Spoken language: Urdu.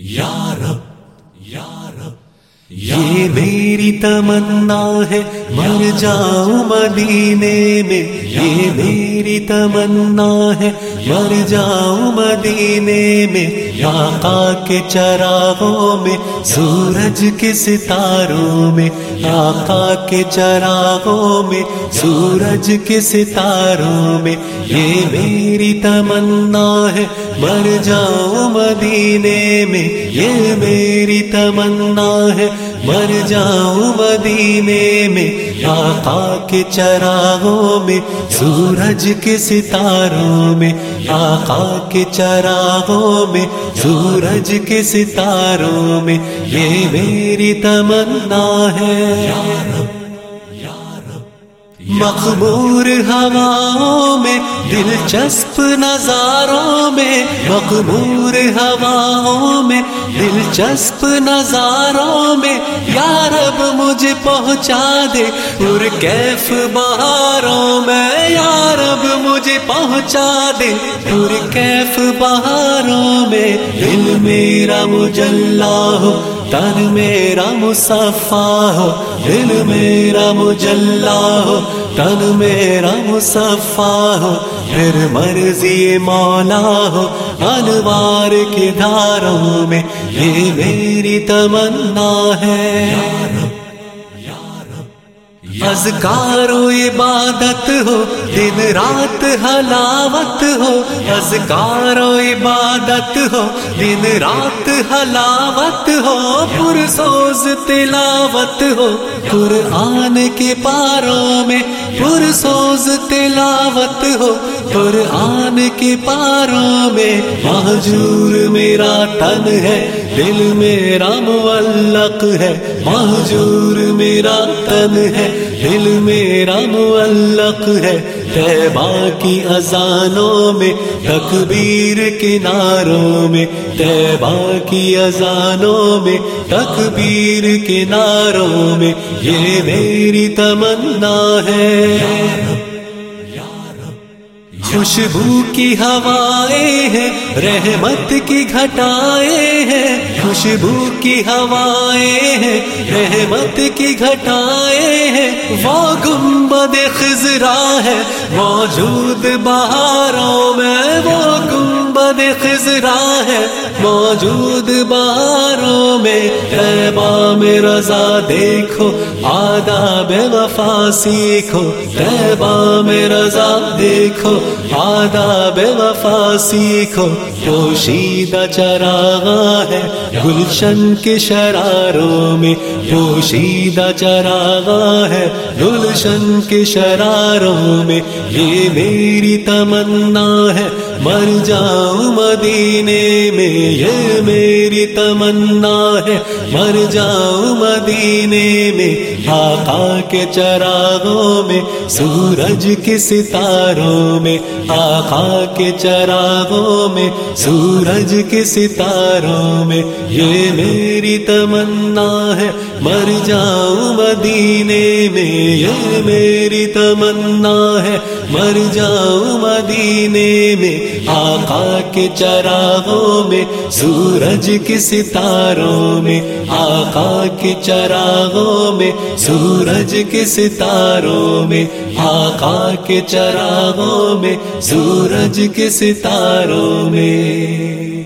یارب یارب یہ میری تمنا ہے مر جاؤں مدینے میں۔ یہ میری تمنا ہے مر جاؤں مدینے میں آقا کے چراغوں میں، سورج کے ستاروں میں آقا کے چراغوں میں، سورج کے ستاروں میں۔ یہ میری تمنا ہے، مر جاؤں مدینے میں۔ یہ میری تمنا ہے مر جاؤں مدینے میں، آقا کے چراغوں میں، سورج کے ستاروں میں، آقا کے چراغوں میں، سورج کے ستاروں میں، یہ میری تمنا ہے۔ مقبور ہواؤں میں، دلچسپ نظاروں میں مقبور ہواؤں میں، دلچسپ نظاروں میں یارب مجھے پہنچا دے پور کیف بہاروں میں یارب مجھے پہنچا دے پور کیف بہاروں میں، دل میرا مجلہ ہو تن میرا مصفا ہو، دل میرا مجلا ہو، تن میرا مصفا ہو، پھر مرضی مولا ہو انوار کے دھاروں میں یہ میری تمنا ہے۔ ازکار و عبادت ہو، دن رات حلاوت ہو ازکار و عبادت ہو، دن رات حلاوت ہو، پرسوز تلاوت ہو۔ قرآن کے پاروں میں پرسوز تلاوت ہو۔ قرآن کے پاروں میں محجور میرا تن ہے، دل میرا معلق ہے۔ محجور میرا تن ہے۔ میرا معلق ہے۔ تیبا کی اذانوں میں، تکبیر کناروں میں۔ تیبا کی اذانوں میں، تکبیر کناروں میں۔ یہ میری تمنا ہے۔ خوشبو کی ہوائیں ہیں، رحمت کی گھٹائیں ہیں۔ خوشبو کی ہوائیں ہیں، رحمت کی گھٹائیں ہیں۔ وہ گنبد خزرا ہے، موجود بہاروں میں وہ گنبد خزرا ہے، موجود بہاروں میں تیبا میں رضا دیکھو، آداب وفا سیکھو تیبا میں رضا دیکھو، آداب وفا سیکھو۔ پوشیدہ چراغا ہے گلشن کے شراروں میں۔ پوشیدہ چراغا ہے گلشن کے شراروں میں۔ یہ میری تمنا ہے، مر جاؤں مدینے میں۔ یہ میری تمنا ہے، مر جاؤں مدینے میں۔ آقا کے چراغوں میں، سورج کے ستاروں میں۔ آقا کے چراغوں میں سورج کے ستاروں میں یہ میری تمنا ہے۔ مر جاؤں مدینے میں، یہ میری تمنا ہے۔ مر جاؤں مدینے میں، آقا کے چراغوں میں، سورج کے ستاروں میں، آقا کے چراغوں میں، سورج کے ستاروں میں آقا کے چراغوں میں سورج کے ستاروں میں۔